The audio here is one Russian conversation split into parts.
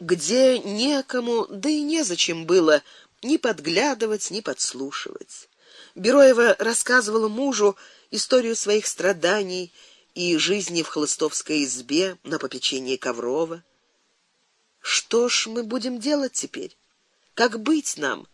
где некому, да и незачем было ни подглядывать, ни подслушивать. Бероева рассказывала мужу историю своих страданий и жизни в холостовской избе на попечении Коврова. Что ж мы будем делать теперь? Как быть нам?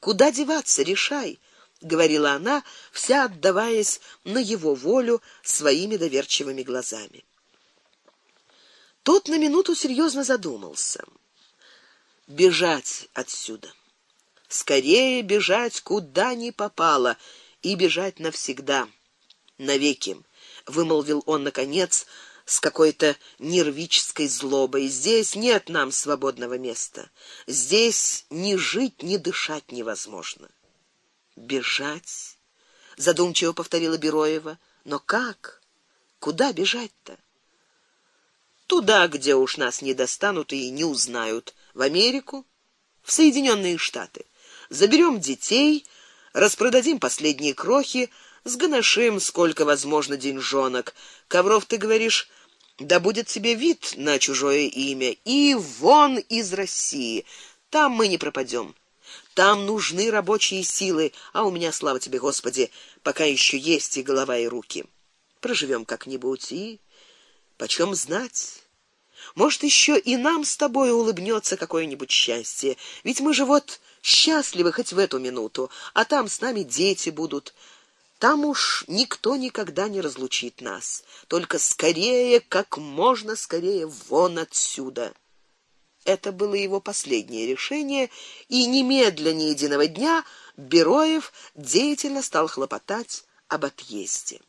Куда деваться, решай, говорила она, вся отдаваясь на его волю своими доверчивыми глазами. Тот на минуту серьезно задумался. Бежать отсюда. Скорее бежать куда ни попало и бежать навсегда, навеки, вымолвил он наконец с какой-то нервической злобой. Здесь нет нам свободного места. Здесь ни жить, ни дышать невозможно. Бежать, задумчиво повторила Бероева. Но как? Куда бежать-то? Туда, где уж нас не достанут и не узнают, в Америку, в Соединенные Штаты. Заберем детей, распродадим последние крохи, сгоношим сколько возможно деньжонок. Ковров, ты говоришь, да будет тебе вид на чужое имя и вон из России. Там мы не пропадем. Там нужны рабочие силы, а у меня, слава тебе, Господи, пока еще есть и голова, и руки. Проживем как-нибудь и почем знать? Может, еще и нам с тобой улыбнется какое-нибудь счастье. Ведь мы же вот счастливы хоть в эту минуту, а там с нами дети будут. Там уж никто никогда не разлучит нас. Только скорее, как можно скорее вон отсюда. Это было его последнее решение, и немедленно единого дня Бероев деятельно стал хлопотать об отъезде.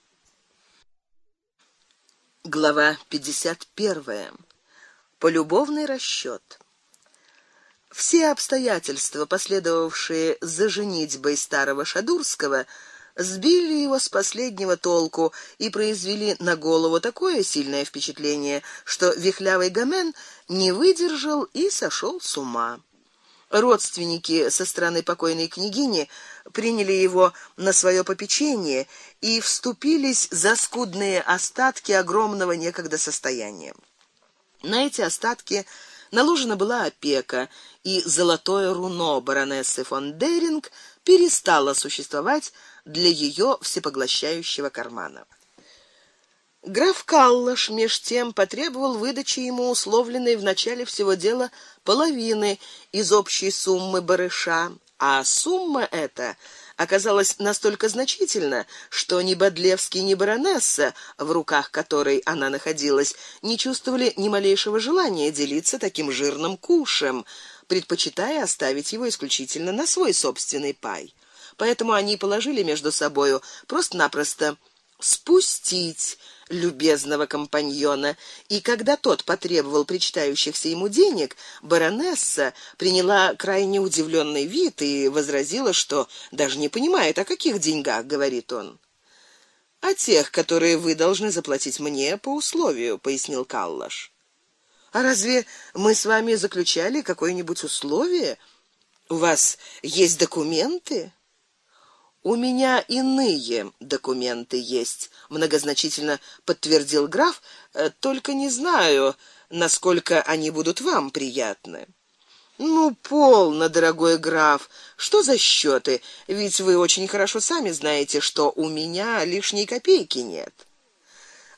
Глава 51. Полюбовный расчёт. Все обстоятельства, последовавшие за женитьбой старого Шадурского, сбили его с последнего толку и произвели на голову такое сильное впечатление, что вихлявый Гомен не выдержал и сошел с ума. Родственники со стороны покойной княгини приняли его на свое попечение и вступились за скудные остатки огромного некогда состояния. На эти остатки наложена была опека, и золотое руно баронессы фон Деринг перестало существовать для ее всепоглощающего кармана. Граф Каллаш меж тем потребовал выдачи ему условленной в начале всего дела половины из общей суммы барыша, а сумма эта оказалась настолько значительна, что ни Бодлевский, ни баронесса, в руках которой она находилась, не чувствовали ни малейшего желания делиться таким жирным кушем, предпочитая оставить его исключительно на свой собственный пай. Поэтому они положили между собою просто-напросто спустить любезного компаньона, и когда тот потребовал причитающихся ему денег, баронесса приняла крайне удивленный вид и возразила, что даже не понимает, о каких деньгах говорит он. "О тех, которые вы должны заплатить мне по условию", пояснил Каллаш. "А разве мы с вами заключали какое-нибудь условие? У вас есть документы?" У меня иные документы есть, многозначительно подтвердил граф, «Э, только не знаю, насколько они будут вам приятны. Ну, полно, дорогой граф. Что за счеты? Ведь вы очень хорошо сами знаете, что у меня лишней копейки нет.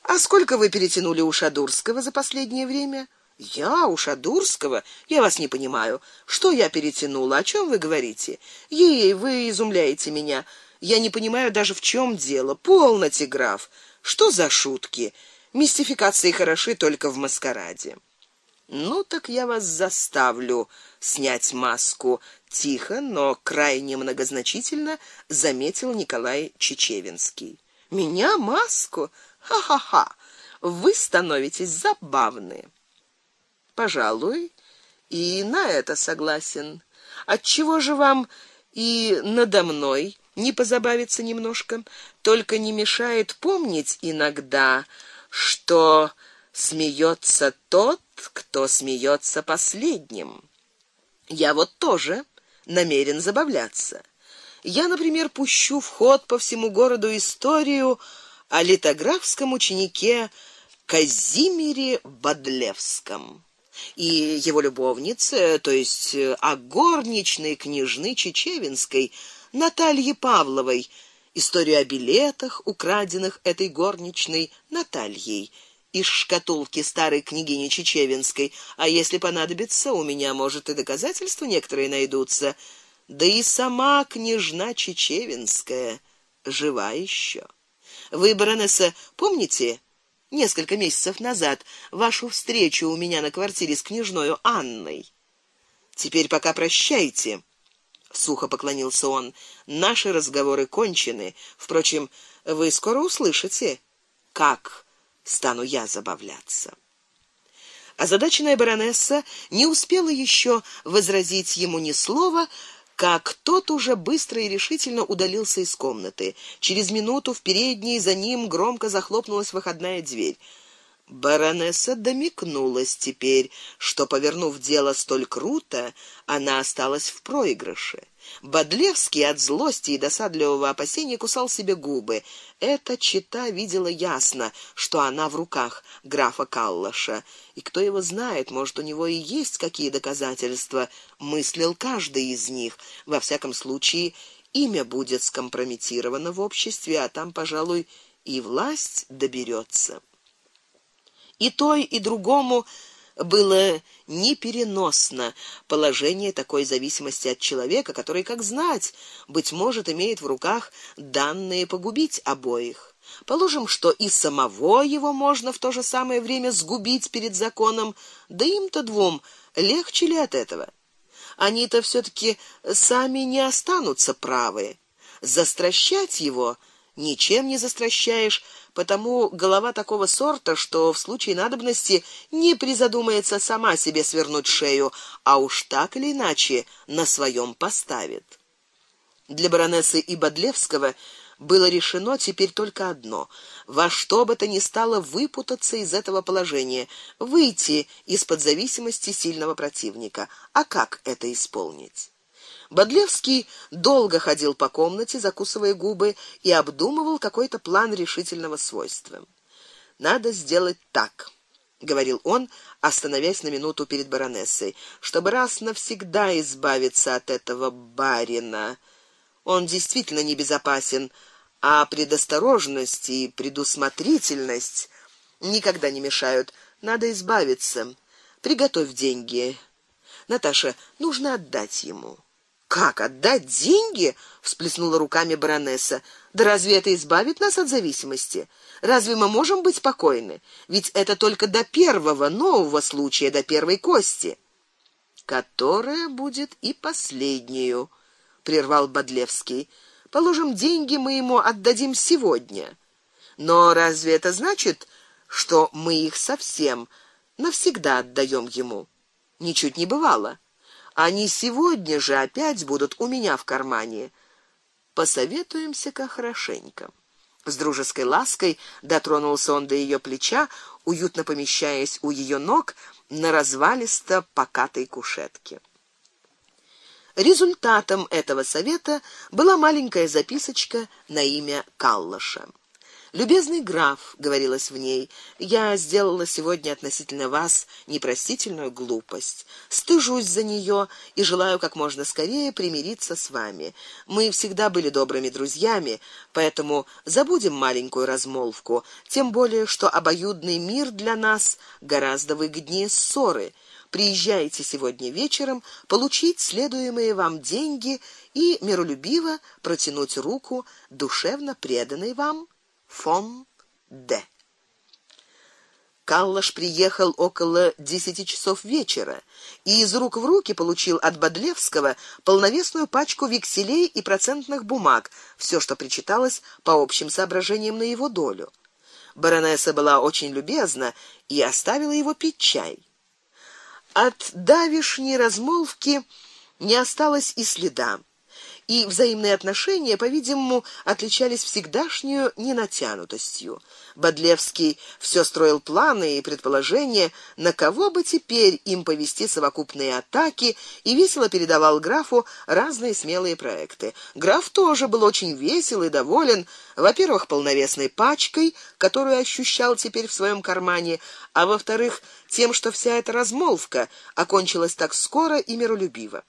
А сколько вы перетянули у Шадурского за последнее время? Я у Шадурского? Я вас не понимаю. Что я перетянула? О чем вы говорите? Ей, вы изумляете меня. Я не понимаю даже в чем дело. Полноте, граф. Что за шутки? Мистификации хороши только в маскараде. Ну так я вас заставлю снять маску, тихо, но крайне многозначительно заметил Николай Чечевинский. Меня маску? Ха-ха-ха. Вы становитесь забавны. Пожалуй, и на это согласен. От чего же вам и надо мной не позабавиться немножко? Только не мешает помнить иногда, что смеется тот, кто смеется последним. Я вот тоже намерен забавляться. Я, например, пущу в ход по всему городу историю о литографском ученике Казимире Бодлевском. И его любовнице, то есть о а горничной княжны Чечевинской Наталье Павловой, историю о билетах, украденных этой горничной Натальей из шкатулки старой княгини Чечевинской, а если понадобится, у меня, может, и доказательства некоторые найдутся. Да и сама княжна Чечевинская жива еще. Вы, помните несколько месяцев назад вашу встречу у меня на квартире с княжною Анной? Теперь пока прощайте сухо поклонился он. Наши разговоры кончены. Впрочем, вы скоро услышите, как стану я забавляться. Озадаченная баронесса не успела еще возразить ему ни слова, как тот уже быстро и решительно удалился из комнаты. Через минуту в передней за ним громко захлопнулась выходная дверь. Баронесса домикнулась теперь, что повернув дело столь круто, она осталась в проигрыше. Бодлевский от злости и досадливого опасения кусал себе губы. Эта чита видела ясно, что она в руках графа Каллаша, и кто его знает, может, у него и есть какие доказательства, мыслил каждый из них. Во всяком случае, имя будет скомпрометировано в обществе, а там, пожалуй, и власть доберется. И той, и другому было непереносно положение такой зависимости от человека, который, как знать, быть может, имеет в руках данные погубить обоих. Положим, что и самого его можно в то же самое время сгубить перед законом, да им-то двум легче ли от этого? Они-то все таки сами не останутся правы. Застращать его ничем не застращаешь, потому голова такого сорта, что в случае надобности не призадумается сама себе свернуть шею, а уж так или иначе на своем поставит. Для баронессы и Бодлевского было решено теперь только одно: во что бы то ни стало выпутаться из этого положения, выйти из-под зависимости сильного противника. А как это исполнить? Бодлевский долго ходил по комнате, закусывая губы и обдумывал какой-то план решительного свойства. Надо сделать так, говорил он, остановясь на минуту перед баронессой, чтобы раз навсегда избавиться от этого барина. Он действительно небезопасен, а предосторожность и предусмотрительность никогда не мешают. Надо избавиться. Приготовь деньги. Наташа, нужно отдать ему. Как отдать деньги? всплеснула руками баронесса. Да разве это избавит нас от зависимости? Разве мы можем быть спокойны? Ведь это только до первого нового случая, до первой кости, которая будет и последнюю, прервал Бодлевский. Положим, деньги мы ему отдадим сегодня. Но разве это значит, что мы их совсем навсегда отдаем ему? Ничуть не бывало. Они сегодня же опять будут у меня в кармане. Посоветуемся-ка хорошенько. С дружеской лаской дотронулся он до ее плеча, уютно помещаясь у ее ног на развалисто покатой кушетке. Результатом этого совета была маленькая записочка на имя Каллаша. Любезный граф, говорилось в ней, я сделала сегодня относительно вас непростительную глупость. Стыжусь за нее и желаю как можно скорее примириться с вами. Мы всегда были добрыми друзьями, поэтому забудем маленькую размолвку, тем более что обоюдный мир для нас гораздо выгоднее ссоры. Приезжайте сегодня вечером получить следуемые вам деньги и миролюбиво протянуть руку душевно преданной вам фон Д. Каллаш приехал около десяти часов вечера и из рук в руки получил от Бодлевского полновесную пачку векселей и процентных бумаг, все, что причиталось по общим соображениям на его долю. Баронесса была очень любезна и оставила его пить чай. От давишней размолвки не осталось и следа и взаимные отношения, по-видимому, отличались всегдашнюю ненатянутостью. Бодлевский все строил планы и предположения, на кого бы теперь им повести совокупные атаки, и весело передавал графу разные смелые проекты. Граф тоже был очень весел и доволен, во-первых, полновесной пачкой, которую ощущал теперь в своем кармане, а во-вторых, тем, что вся эта размолвка окончилась так скоро и миролюбиво.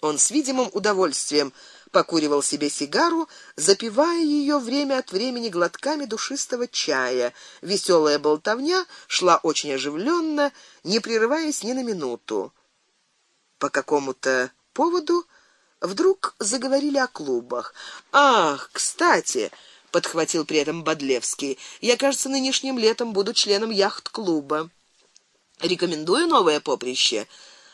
Он с видимым удовольствием покуривал себе сигару, запивая ее время от времени глотками душистого чая. Веселая болтовня шла очень оживленно, не прерываясь ни на минуту. По какому-то поводу вдруг заговорили о клубах. Ах, кстати, подхватил при этом Бодлевский. Я, кажется, нынешним летом буду членом яхт-клуба. Рекомендую новое поприще.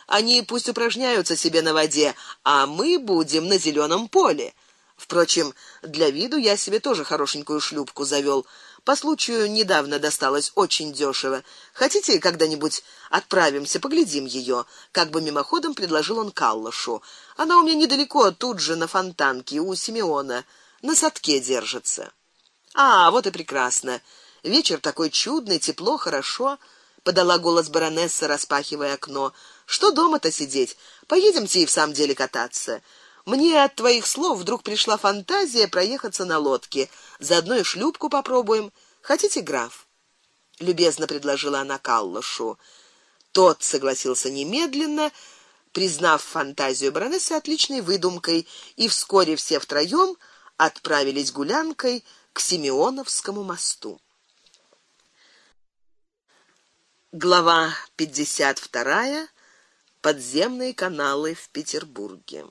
Они пусть упражняются себе на воде, а мы будем на зеленом поле. Впрочем, для виду я себе тоже хорошенькую шлюпку завёл. По случаю недавно досталось очень дёшево. Хотите, когда-нибудь отправимся, поглядим её? как бы мимоходом предложил он Каллашу. Она у меня недалеко, тут же на фонтанке у Симеона, на садке держится. А, вот и прекрасно. Вечер такой чудный, тепло, хорошо, подала голос баронесса, распахивая окно. Что дома-то сидеть? Поедемте и в самом деле кататься. Мне от твоих слов вдруг пришла фантазия проехаться на лодке. Заодно и шлюпку попробуем. Хотите, граф? любезно предложила она Каллашу. Тот согласился немедленно, признав фантазию баронессы отличной выдумкой, и вскоре все втроем отправились гулянкой к Симеоновскому мосту. Глава 52 подземные каналы в Петербурге.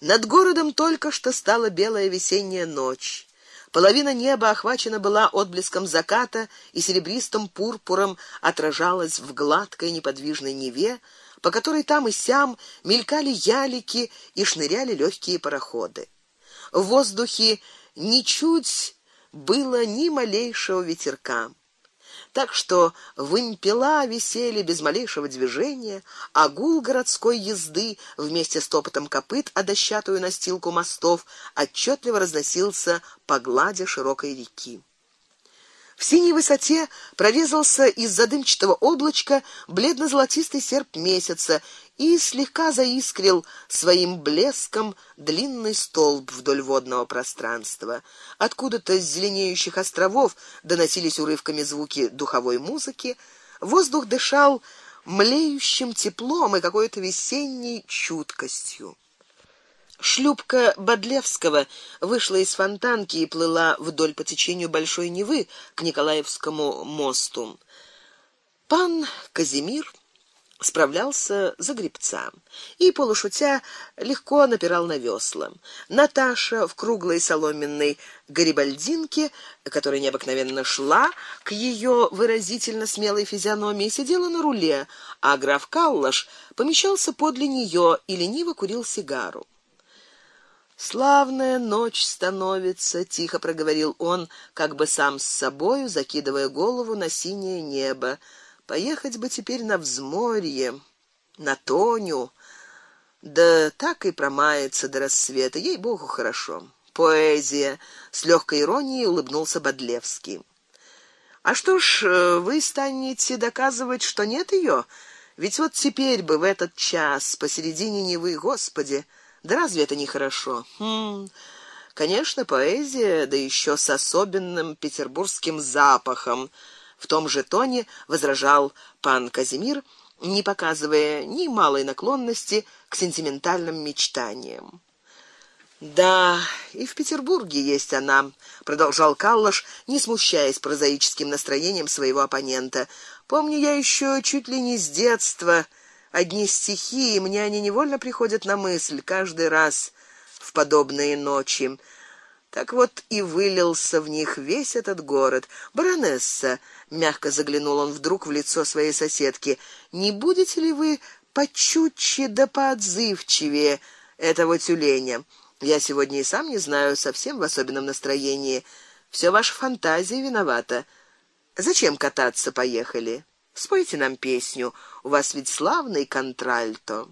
Над городом только что стала белая весенняя ночь. Половина неба охвачена была отблеском заката и серебристым пурпуром отражалась в гладкой неподвижной Неве, по которой там и сям мелькали ялики и шныряли легкие пароходы. В воздухе ничуть было ни малейшего ветерка так что вымпела висели без малейшего движения, а гул городской езды вместе с топотом копыт о дощатую настилку мостов отчетливо разносился по глади широкой реки. В синей высоте прорезался из-за дымчатого облачка бледно-золотистый серп месяца и слегка заискрил своим блеском длинный столб вдоль водного пространства. Откуда-то с зеленеющих островов доносились урывками звуки духовой музыки. Воздух дышал млеющим теплом и какой-то весенней чуткостью. Шлюпка Бодлевского вышла из фонтанки и плыла вдоль по течению большой Невы к Николаевскому мосту. Пан Казимир справлялся за гребца и полушутя легко напирал на весла. Наташа в круглой соломенной гарибальдинке, которая необыкновенно шла к ее выразительно смелой физиономии, сидела на руле, а граф Каллаш помещался подле нее и лениво курил сигару. Славная ночь становится, тихо проговорил он, как бы сам с собою закидывая голову на синее небо. Поехать бы теперь на взморье, на Тоню. Да так и промается до рассвета, ей-богу, хорошо. Поэзия, с легкой иронией улыбнулся Бодлевский. А что ж, э, вы станете доказывать, что нет ее? Ведь вот теперь бы в этот час посередине Невы, Господи, да разве это не хорошо? Хм. Конечно, поэзия, да еще с особенным петербургским запахом. В том же тоне возражал пан Казимир, не показывая ни малой наклонности к сентиментальным мечтаниям. Да, и в Петербурге есть она, продолжал Каллаш, не смущаясь прозаическим настроением своего оппонента. Помню я еще чуть ли не с детства одни стихи, и мне они невольно приходят на мысль каждый раз в подобные ночи. Так вот и вылился в них весь этот город. Баронесса, мягко заглянул он вдруг в лицо своей соседки. Не будете ли вы почутче да поотзывчивее этого тюленя? Я сегодня и сам не знаю, совсем в особенном настроении. Все ваша фантазия виновата. Зачем кататься поехали? Спойте нам песню. У вас ведь славный контральто.